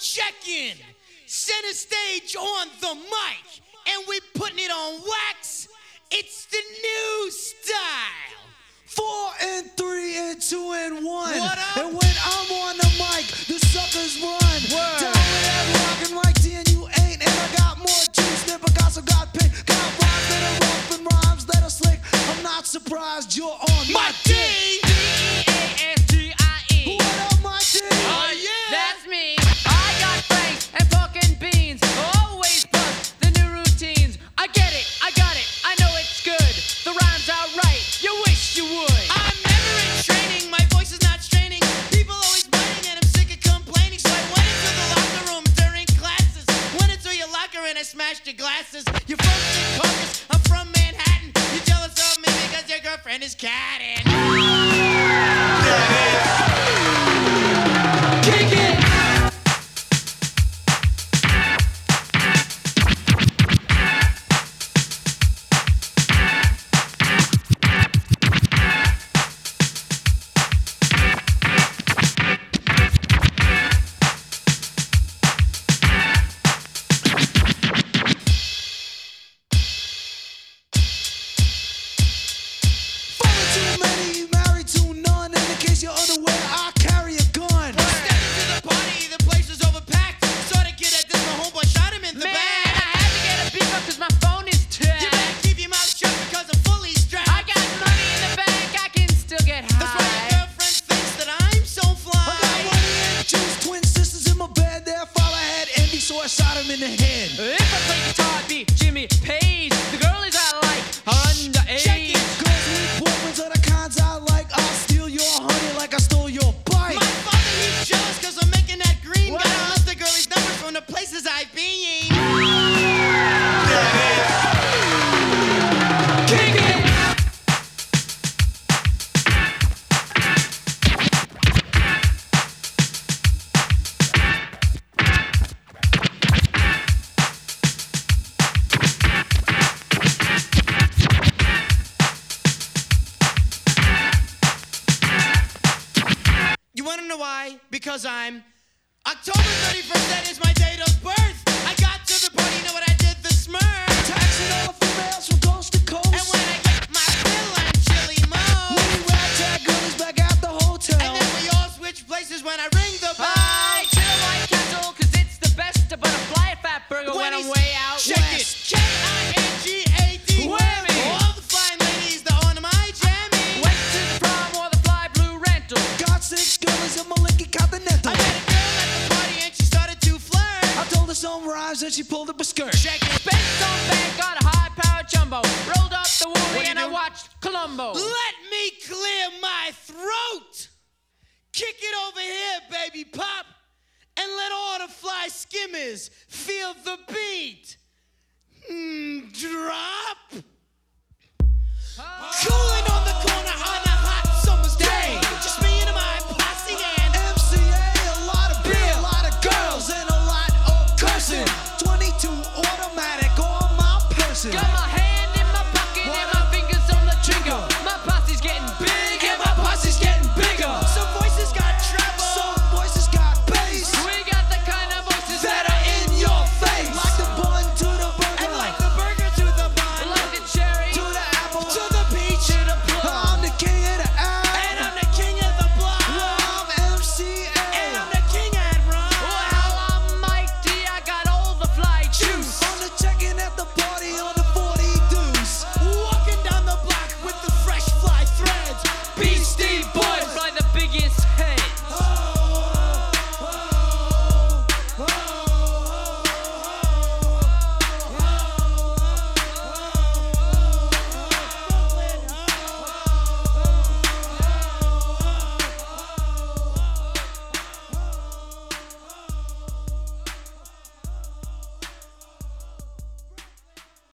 check in. Center stage on the mic. And we putting it on wax. It's the new smashed your glasses. You folks in caucus, I'm from Manhattan. You're jealous of me because your girlfriend is catty. in the head. wanna know why? Because I'm October 31st, that is my date of birth. I got to the party, you know what I did? The smurf. Taxing all the rails from coast to coast. And when I get my fill, I'm chilly mo. We ragtag goodies back at the hotel. And then we all switch places when I ring the bell. I chill White Castle, cause it's the best, but a Fatburger when, when I'm way out check west. It, check then she pulled up a skirt. Shaking Bent on back, got a high power jumbo. Rolled up the woolly and doing? I watched Columbo. Let me clear my throat. Kick it over here, baby pop. And let all the fly skimmers feel the beat. Got my hand in my pocket what? and my fingers on the trigger.